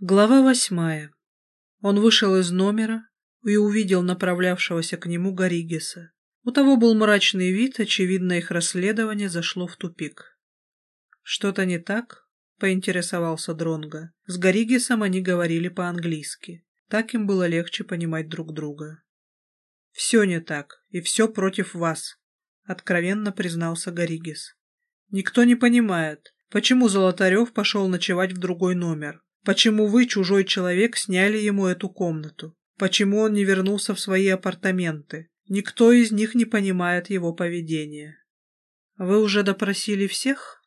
Глава восьмая. Он вышел из номера и увидел направлявшегося к нему Горигеса. У того был мрачный вид, очевидно, их расследование зашло в тупик. «Что-то не так?» — поинтересовался Дронга. С Горигесом они говорили по-английски. Так им было легче понимать друг друга. «Все не так, и все против вас», — откровенно признался Горигес. «Никто не понимает, почему Золотарев пошел ночевать в другой номер. Почему вы, чужой человек, сняли ему эту комнату? Почему он не вернулся в свои апартаменты? Никто из них не понимает его поведения. Вы уже допросили всех?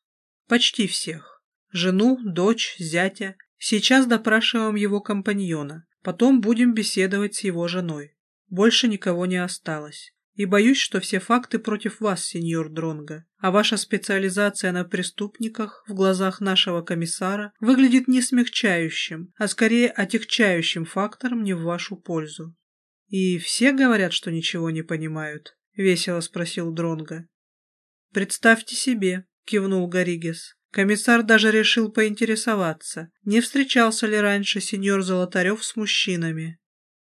Почти всех. Жену, дочь, зятя. Сейчас допрашиваем его компаньона. Потом будем беседовать с его женой. Больше никого не осталось. И боюсь, что все факты против вас, сеньор Дронга, а ваша специализация на преступниках в глазах нашего комиссара выглядит не смягчающим, а скорее отягчающим фактором не в вашу пользу. И все говорят, что ничего не понимают, весело спросил Дронга. Представьте себе, кивнул Горигес. Комиссар даже решил поинтересоваться, не встречался ли раньше сеньор Золотарев с мужчинами.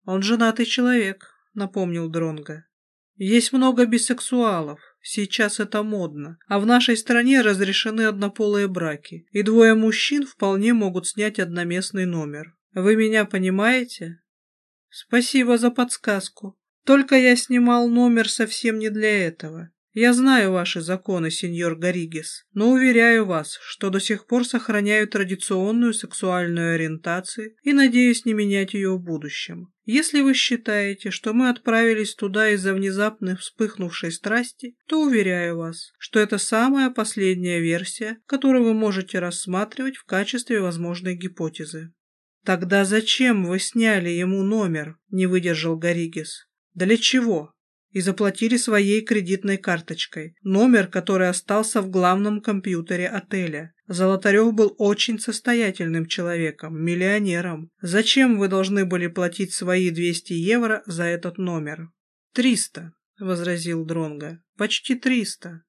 Он женатый человек, напомнил Дронга. Есть много бисексуалов, сейчас это модно, а в нашей стране разрешены однополые браки, и двое мужчин вполне могут снять одноместный номер. Вы меня понимаете? Спасибо за подсказку. Только я снимал номер совсем не для этого. Я знаю ваши законы, сеньор Горигес, но уверяю вас, что до сих пор сохраняю традиционную сексуальную ориентацию и надеюсь не менять ее в будущем. Если вы считаете, что мы отправились туда из-за внезапно вспыхнувшей страсти, то уверяю вас, что это самая последняя версия, которую вы можете рассматривать в качестве возможной гипотезы. «Тогда зачем вы сняли ему номер?» – не выдержал Горигес. «Для чего?» И заплатили своей кредитной карточкой, номер, который остался в главном компьютере отеля. Золотарев был очень состоятельным человеком, миллионером. Зачем вы должны были платить свои 200 евро за этот номер? «Триста», — возразил Дронга. «Почти триста».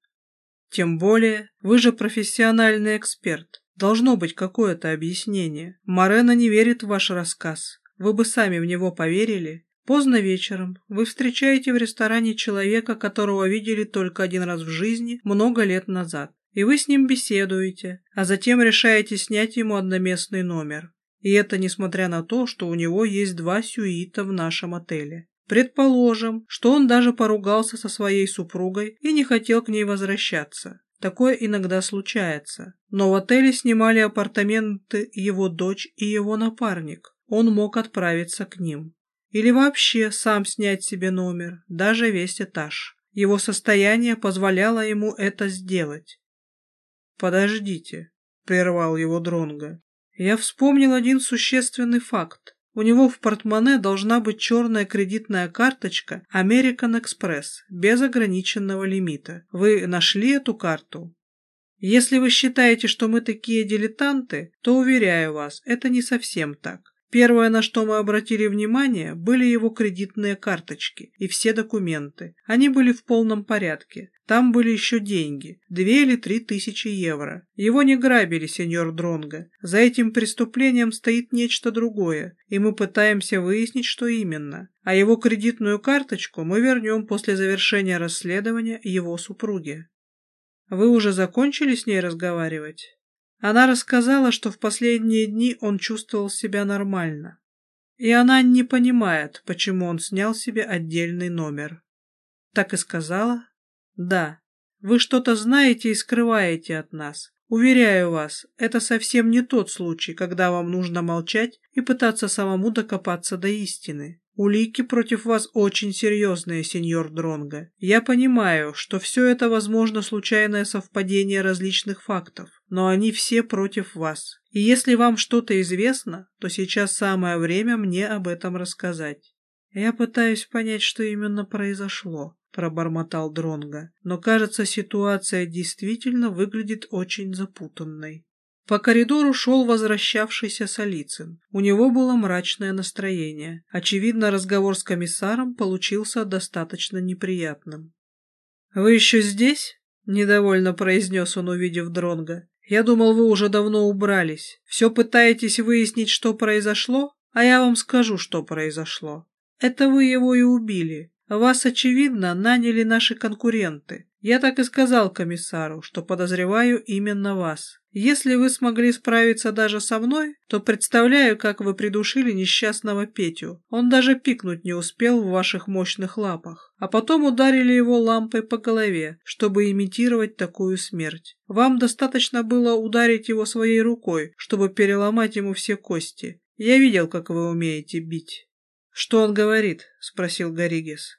«Тем более, вы же профессиональный эксперт. Должно быть какое-то объяснение. Морена не верит в ваш рассказ. Вы бы сами в него поверили?» Поздно вечером вы встречаете в ресторане человека, которого видели только один раз в жизни много лет назад, и вы с ним беседуете, а затем решаете снять ему одноместный номер. И это несмотря на то, что у него есть два сюита в нашем отеле. Предположим, что он даже поругался со своей супругой и не хотел к ней возвращаться. Такое иногда случается. Но в отеле снимали апартаменты его дочь и его напарник. Он мог отправиться к ним. Или вообще сам снять себе номер, даже весь этаж. Его состояние позволяло ему это сделать. «Подождите», — прервал его Дронго. «Я вспомнил один существенный факт. У него в портмоне должна быть черная кредитная карточка American Express без ограниченного лимита. Вы нашли эту карту?» Если вы считаете, что мы такие дилетанты, то, уверяю вас, это не совсем так. Первое, на что мы обратили внимание, были его кредитные карточки и все документы. Они были в полном порядке. Там были еще деньги, две или три тысячи евро. Его не грабили, сеньор Дронго. За этим преступлением стоит нечто другое, и мы пытаемся выяснить, что именно. А его кредитную карточку мы вернем после завершения расследования его супруги. Вы уже закончили с ней разговаривать? Она рассказала, что в последние дни он чувствовал себя нормально. И она не понимает, почему он снял себе отдельный номер. Так и сказала? Да. Вы что-то знаете и скрываете от нас. Уверяю вас, это совсем не тот случай, когда вам нужно молчать и пытаться самому докопаться до истины. Улики против вас очень серьезные, сеньор Дронго. Я понимаю, что все это, возможно, случайное совпадение различных фактов, но они все против вас. И если вам что-то известно, то сейчас самое время мне об этом рассказать. Я пытаюсь понять, что именно произошло, пробормотал Дронго, но кажется, ситуация действительно выглядит очень запутанной. По коридору шел возвращавшийся Солицын. У него было мрачное настроение. Очевидно, разговор с комиссаром получился достаточно неприятным. «Вы еще здесь?» — недовольно произнес он, увидев Дронга. Я думал, вы уже давно убрались. Все пытаетесь выяснить, что произошло? А я вам скажу, что произошло. Это вы его и убили. Вас, очевидно, наняли наши конкуренты. Я так и сказал комиссару, что подозреваю именно вас. Если вы смогли справиться даже со мной, то представляю, как вы придушили несчастного Петю. Он даже пикнуть не успел в ваших мощных лапах. А потом ударили его лампой по голове, чтобы имитировать такую смерть. Вам достаточно было ударить его своей рукой, чтобы переломать ему все кости. Я видел, как вы умеете бить. «Что он говорит?» — спросил Горигес.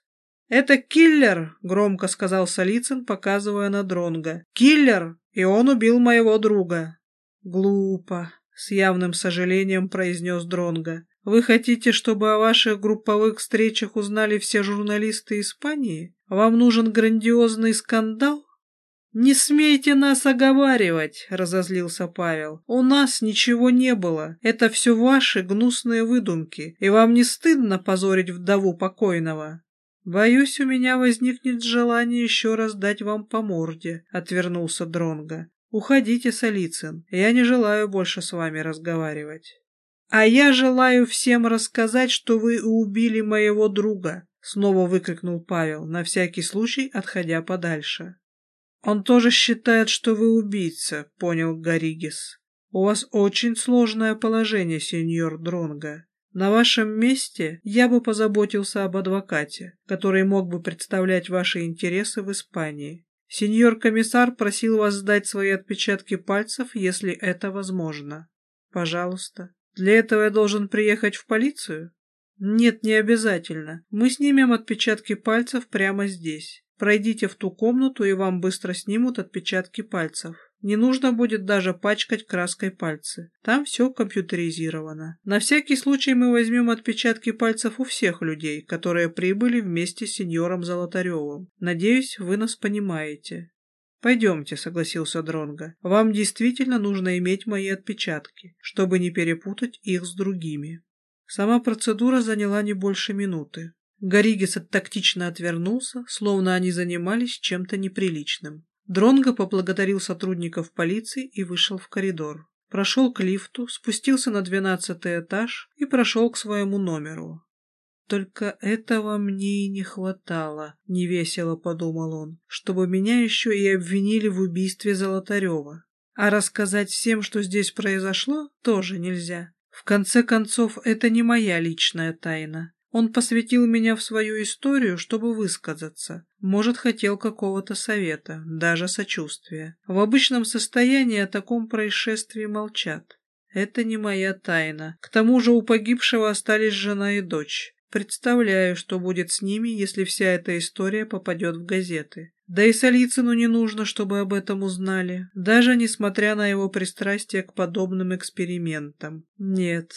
«Это киллер!» — громко сказал Солицын, показывая на Дронга. «Киллер! И он убил моего друга!» «Глупо!» — с явным сожалением произнес Дронга. «Вы хотите, чтобы о ваших групповых встречах узнали все журналисты Испании? Вам нужен грандиозный скандал?» «Не смейте нас оговаривать!» — разозлился Павел. «У нас ничего не было. Это все ваши гнусные выдумки. И вам не стыдно позорить вдову покойного?» «Боюсь, у меня возникнет желание еще раз дать вам по морде», — отвернулся Дронга. «Уходите, Солицын. Я не желаю больше с вами разговаривать». «А я желаю всем рассказать, что вы убили моего друга», — снова выкрикнул Павел, на всякий случай отходя подальше. «Он тоже считает, что вы убийца», — понял Гаригис. «У вас очень сложное положение, сеньор Дронга. На вашем месте я бы позаботился об адвокате, который мог бы представлять ваши интересы в Испании. Сеньор комиссар просил вас сдать свои отпечатки пальцев, если это возможно. Пожалуйста. Для этого я должен приехать в полицию? Нет, не обязательно. Мы снимем отпечатки пальцев прямо здесь. Пройдите в ту комнату, и вам быстро снимут отпечатки пальцев. Не нужно будет даже пачкать краской пальцы. Там все компьютеризировано. На всякий случай мы возьмем отпечатки пальцев у всех людей, которые прибыли вместе с сеньором Золотаревым. Надеюсь, вы нас понимаете. «Пойдемте», — согласился Дронго. «Вам действительно нужно иметь мои отпечатки, чтобы не перепутать их с другими». Сама процедура заняла не больше минуты. Горигис тактично отвернулся, словно они занимались чем-то неприличным. Дронго поблагодарил сотрудников полиции и вышел в коридор. Прошел к лифту, спустился на двенадцатый этаж и прошел к своему номеру. «Только этого мне и не хватало», — невесело подумал он, «чтобы меня еще и обвинили в убийстве Золотарева. А рассказать всем, что здесь произошло, тоже нельзя. В конце концов, это не моя личная тайна. Он посвятил меня в свою историю, чтобы высказаться. Может, хотел какого-то совета, даже сочувствия. В обычном состоянии о таком происшествии молчат. Это не моя тайна. К тому же у погибшего остались жена и дочь. Представляю, что будет с ними, если вся эта история попадет в газеты. Да и Солицыну не нужно, чтобы об этом узнали, даже несмотря на его пристрастие к подобным экспериментам. Нет,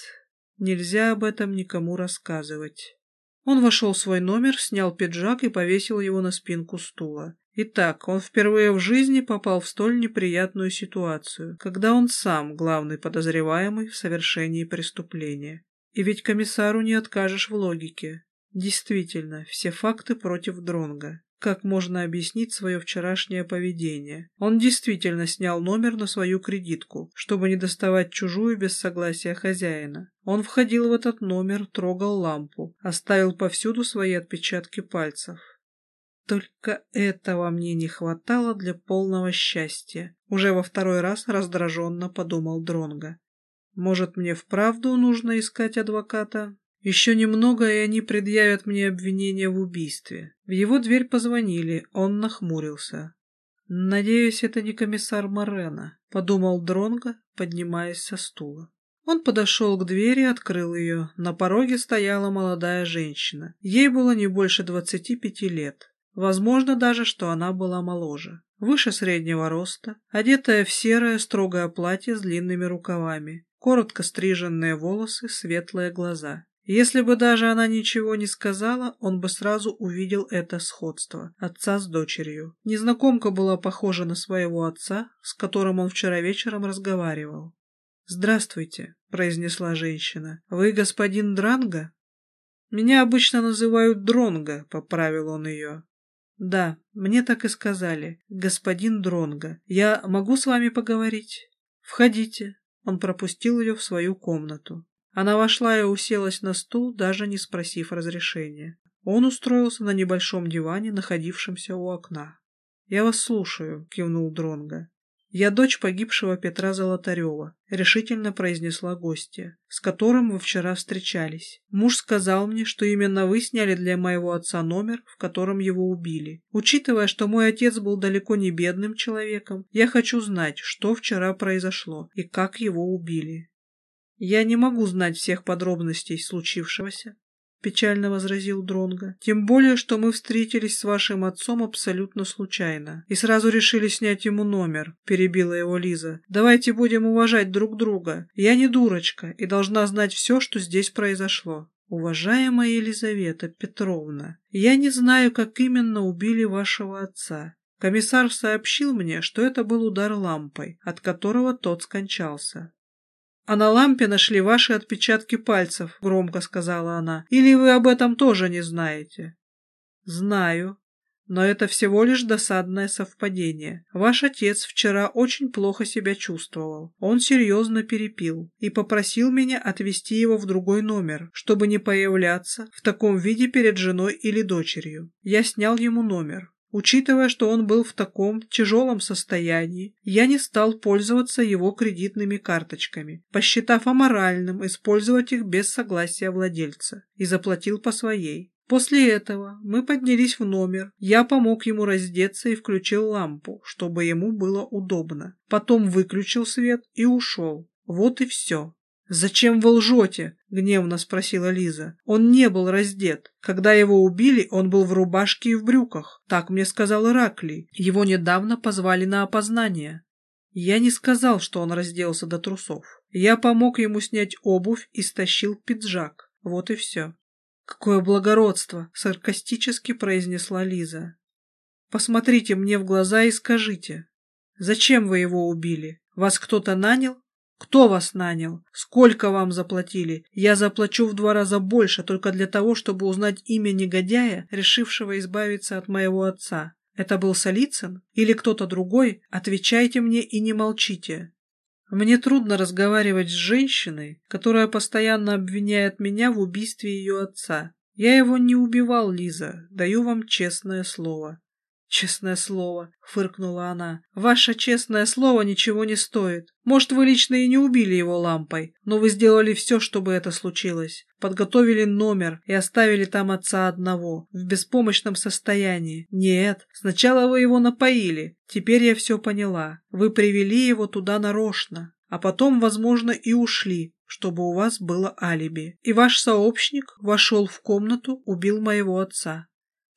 Нельзя об этом никому рассказывать. Он вошел в свой номер, снял пиджак и повесил его на спинку стула. Итак, он впервые в жизни попал в столь неприятную ситуацию, когда он сам главный подозреваемый в совершении преступления. И ведь комиссару не откажешь в логике. Действительно, все факты против Дронга. Как можно объяснить свое вчерашнее поведение? Он действительно снял номер на свою кредитку, чтобы не доставать чужую без согласия хозяина. Он входил в этот номер, трогал лампу, оставил повсюду свои отпечатки пальцев. Только этого мне не хватало для полного счастья. Уже во второй раз раздраженно подумал Дронга. Может, мне вправду нужно искать адвоката? Еще немного, и они предъявят мне обвинение в убийстве. В его дверь позвонили, он нахмурился. «Надеюсь, это не комиссар Морена», — подумал Дронго, поднимаясь со стула. Он подошел к двери, открыл ее. На пороге стояла молодая женщина. Ей было не больше двадцати пяти лет. Возможно даже, что она была моложе. Выше среднего роста, одетая в серое строгое платье с длинными рукавами, коротко стриженные волосы, светлые глаза. Если бы даже она ничего не сказала, он бы сразу увидел это сходство отца с дочерью. Незнакомка была похожа на своего отца, с которым он вчера вечером разговаривал. «Здравствуйте», — произнесла женщина. «Вы господин Дранга?» «Меня обычно называют Дронга», — поправил он ее. Да, мне так и сказали. Господин Дронга, я могу с вами поговорить? Входите. Он пропустил ее в свою комнату. Она вошла и уселась на стул, даже не спросив разрешения. Он устроился на небольшом диване, находившемся у окна. «Я вас слушаю», — кивнул Дронга. «Я дочь погибшего Петра Золотарева», — решительно произнесла гостья, с которым вы вчера встречались. Муж сказал мне, что именно вы сняли для моего отца номер, в котором его убили. Учитывая, что мой отец был далеко не бедным человеком, я хочу знать, что вчера произошло и как его убили. Я не могу знать всех подробностей случившегося, печально возразил Дронга. Тем более, что мы встретились с вашим отцом абсолютно случайно и сразу решили снять ему номер, перебила его Лиза. Давайте будем уважать друг друга. Я не дурочка и должна знать все, что здесь произошло. Уважаемая Елизавета Петровна, я не знаю, как именно убили вашего отца. Комиссар сообщил мне, что это был удар лампой, от которого тот скончался. «А на лампе нашли ваши отпечатки пальцев», — громко сказала она. «Или вы об этом тоже не знаете?» «Знаю. Но это всего лишь досадное совпадение. Ваш отец вчера очень плохо себя чувствовал. Он серьезно перепил и попросил меня отвезти его в другой номер, чтобы не появляться в таком виде перед женой или дочерью. Я снял ему номер. Учитывая, что он был в таком тяжелом состоянии, я не стал пользоваться его кредитными карточками, посчитав аморальным использовать их без согласия владельца, и заплатил по своей. После этого мы поднялись в номер, я помог ему раздеться и включил лампу, чтобы ему было удобно. Потом выключил свет и ушел. Вот и все. «Зачем вы лжете?» — гневно спросила Лиза. «Он не был раздет. Когда его убили, он был в рубашке и в брюках. Так мне сказал Ираклий. Его недавно позвали на опознание». Я не сказал, что он разделся до трусов. Я помог ему снять обувь и стащил пиджак. Вот и все. «Какое благородство!» — саркастически произнесла Лиза. «Посмотрите мне в глаза и скажите, зачем вы его убили? Вас кто-то нанял? Кто вас нанял? Сколько вам заплатили? Я заплачу в два раза больше только для того, чтобы узнать имя негодяя, решившего избавиться от моего отца. Это был Солицын или кто-то другой? Отвечайте мне и не молчите. Мне трудно разговаривать с женщиной, которая постоянно обвиняет меня в убийстве ее отца. Я его не убивал, Лиза, даю вам честное слово. «Честное слово», — фыркнула она, — «ваше честное слово ничего не стоит. Может, вы лично и не убили его лампой, но вы сделали все, чтобы это случилось. Подготовили номер и оставили там отца одного, в беспомощном состоянии. Нет, сначала вы его напоили. Теперь я все поняла. Вы привели его туда нарочно, а потом, возможно, и ушли, чтобы у вас было алиби. И ваш сообщник вошел в комнату, убил моего отца.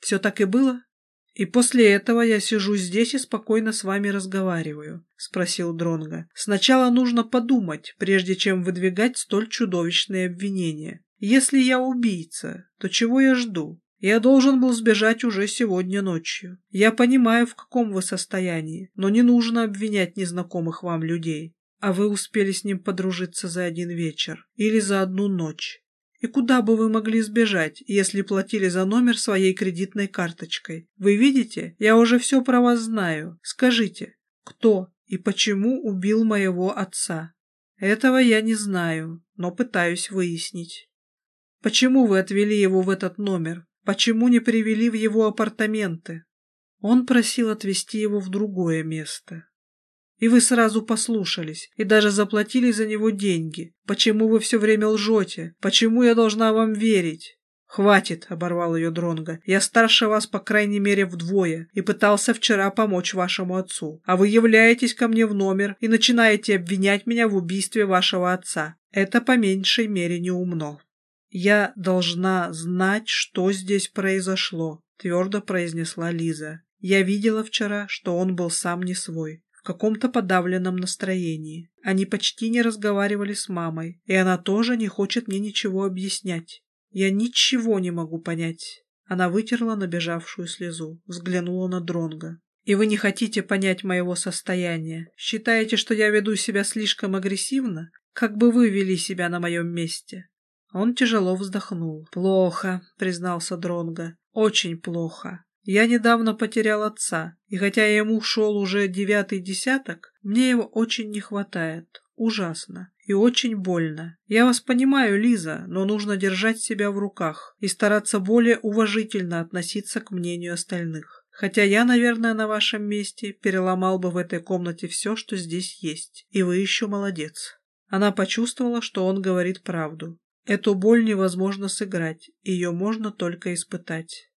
Все так и было?» «И после этого я сижу здесь и спокойно с вами разговариваю», — спросил Дронга. «Сначала нужно подумать, прежде чем выдвигать столь чудовищные обвинения. Если я убийца, то чего я жду? Я должен был сбежать уже сегодня ночью. Я понимаю, в каком вы состоянии, но не нужно обвинять незнакомых вам людей. А вы успели с ним подружиться за один вечер или за одну ночь. И куда бы вы могли сбежать, если платили за номер своей кредитной карточкой? Вы видите, я уже все про вас знаю. Скажите, кто и почему убил моего отца? Этого я не знаю, но пытаюсь выяснить. Почему вы отвели его в этот номер? Почему не привели в его апартаменты? Он просил отвезти его в другое место. И вы сразу послушались, и даже заплатили за него деньги. Почему вы все время лжете? Почему я должна вам верить? «Хватит», — оборвал ее Дронга. «Я старше вас, по крайней мере, вдвое, и пытался вчера помочь вашему отцу. А вы являетесь ко мне в номер и начинаете обвинять меня в убийстве вашего отца. Это по меньшей мере неумно». «Я должна знать, что здесь произошло», — твердо произнесла Лиза. «Я видела вчера, что он был сам не свой каком-то подавленном настроении. Они почти не разговаривали с мамой, и она тоже не хочет мне ничего объяснять. Я ничего не могу понять. Она вытерла набежавшую слезу, взглянула на Дронга. «И вы не хотите понять моего состояния? Считаете, что я веду себя слишком агрессивно? Как бы вы вели себя на моем месте?» Он тяжело вздохнул. «Плохо», — признался Дронга. «Очень плохо. Я недавно потерял отца, и хотя ему шел уже девятый десяток, мне его очень не хватает. Ужасно. И очень больно. Я вас понимаю, Лиза, но нужно держать себя в руках и стараться более уважительно относиться к мнению остальных. Хотя я, наверное, на вашем месте переломал бы в этой комнате все, что здесь есть. И вы еще молодец. Она почувствовала, что он говорит правду. Эту боль невозможно сыграть, ее можно только испытать.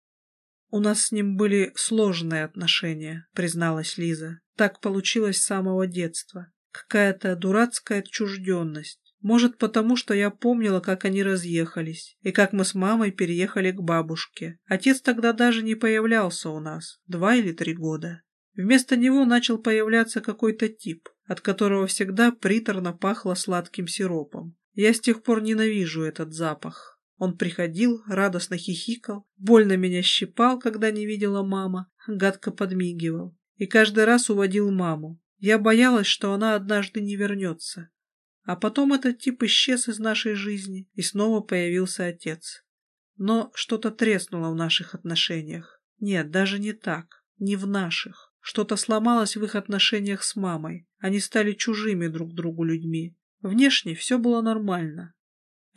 «У нас с ним были сложные отношения», — призналась Лиза. «Так получилось с самого детства. Какая-то дурацкая отчужденность. Может, потому что я помнила, как они разъехались, и как мы с мамой переехали к бабушке. Отец тогда даже не появлялся у нас, два или три года. Вместо него начал появляться какой-то тип, от которого всегда приторно пахло сладким сиропом. Я с тех пор ненавижу этот запах. Он приходил, радостно хихикал, больно меня щипал, когда не видела мама, гадко подмигивал. И каждый раз уводил маму. Я боялась, что она однажды не вернется. А потом этот тип исчез из нашей жизни, и снова появился отец. Но что-то треснуло в наших отношениях. Нет, даже не так, не в наших. Что-то сломалось в их отношениях с мамой. Они стали чужими друг другу людьми. Внешне все было нормально.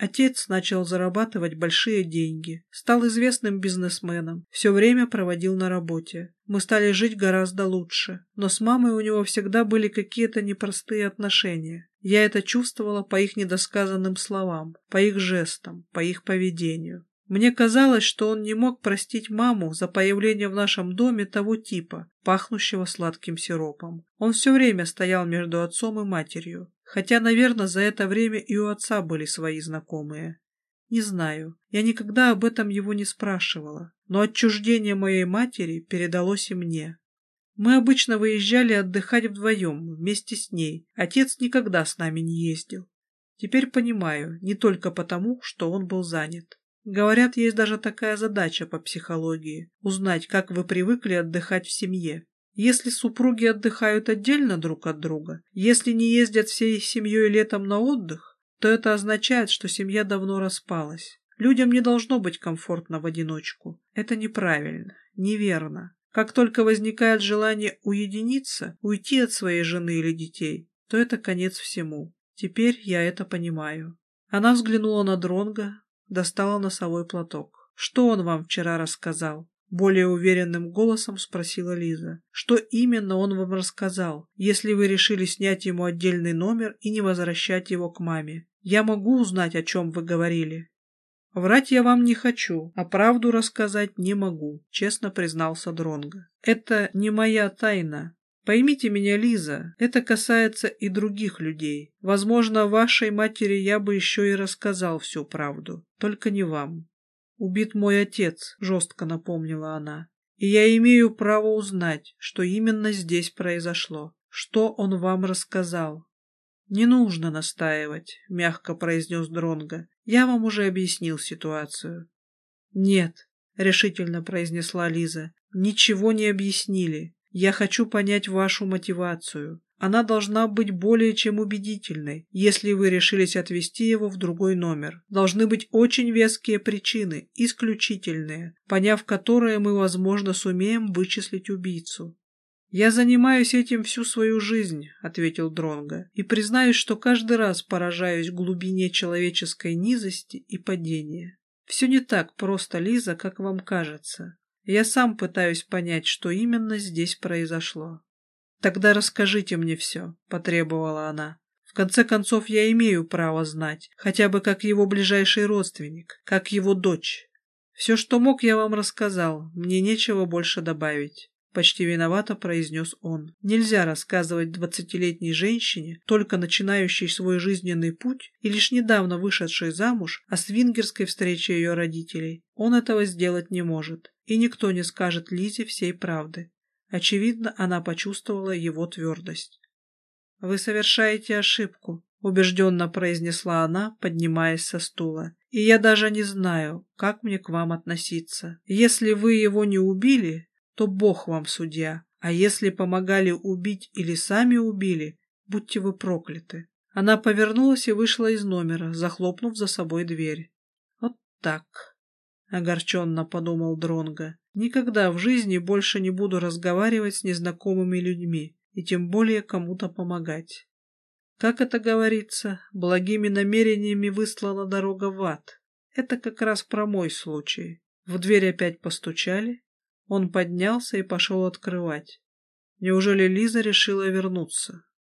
Отец начал зарабатывать большие деньги, стал известным бизнесменом, все время проводил на работе. Мы стали жить гораздо лучше, но с мамой у него всегда были какие-то непростые отношения. Я это чувствовала по их недосказанным словам, по их жестам, по их поведению. Мне казалось, что он не мог простить маму за появление в нашем доме того типа, пахнущего сладким сиропом. Он все время стоял между отцом и матерью. Хотя, наверное, за это время и у отца были свои знакомые. Не знаю, я никогда об этом его не спрашивала, но отчуждение моей матери передалось и мне. Мы обычно выезжали отдыхать вдвоем, вместе с ней. Отец никогда с нами не ездил. Теперь понимаю, не только потому, что он был занят. Говорят, есть даже такая задача по психологии – узнать, как вы привыкли отдыхать в семье. Если супруги отдыхают отдельно друг от друга, если не ездят всей семьей летом на отдых, то это означает, что семья давно распалась. Людям не должно быть комфортно в одиночку. Это неправильно, неверно. Как только возникает желание уединиться, уйти от своей жены или детей, то это конец всему. Теперь я это понимаю. Она взглянула на Дронга, достала носовой платок. Что он вам вчера рассказал? Более уверенным голосом спросила Лиза. «Что именно он вам рассказал, если вы решили снять ему отдельный номер и не возвращать его к маме? Я могу узнать, о чем вы говорили?» «Врать я вам не хочу, а правду рассказать не могу», — честно признался Дронго. «Это не моя тайна. Поймите меня, Лиза, это касается и других людей. Возможно, вашей матери я бы еще и рассказал всю правду, только не вам. «Убит мой отец», — жестко напомнила она. «И я имею право узнать, что именно здесь произошло. Что он вам рассказал?» «Не нужно настаивать», — мягко произнес Дронго. «Я вам уже объяснил ситуацию». «Нет», — решительно произнесла Лиза. «Ничего не объяснили. Я хочу понять вашу мотивацию. Она должна быть более чем убедительной, если вы решились отвезти его в другой номер. Должны быть очень веские причины, исключительные, поняв которые мы, возможно, сумеем вычислить убийцу. «Я занимаюсь этим всю свою жизнь», — ответил Дронго, «и признаюсь, что каждый раз поражаюсь глубине человеческой низости и падения. Все не так просто, Лиза, как вам кажется. Я сам пытаюсь понять, что именно здесь произошло. «Тогда расскажите мне все», — потребовала она. «В конце концов, я имею право знать, хотя бы как его ближайший родственник, как его дочь. Все, что мог, я вам рассказал, мне нечего больше добавить». Почти виновато произнес он. Нельзя рассказывать двадцатилетней женщине, только начинающей свой жизненный путь и лишь недавно вышедшей замуж, о свингерской встрече ее родителей. Он этого сделать не может, и никто не скажет Лизе всей правды. Очевидно, она почувствовала его твердость. «Вы совершаете ошибку», — убежденно произнесла она, поднимаясь со стула. «И я даже не знаю, как мне к вам относиться. Если вы его не убили, то Бог вам судья, а если помогали убить или сами убили, будьте вы прокляты». Она повернулась и вышла из номера, захлопнув за собой дверь. «Вот так», — огорченно подумал Дронго. Никогда в жизни больше не буду разговаривать с незнакомыми людьми и тем более кому-то помогать. Как это говорится, благими намерениями выслана дорога в ад. Это как раз про мой случай. В дверь опять постучали. Он поднялся и пошел открывать. Неужели Лиза решила вернуться?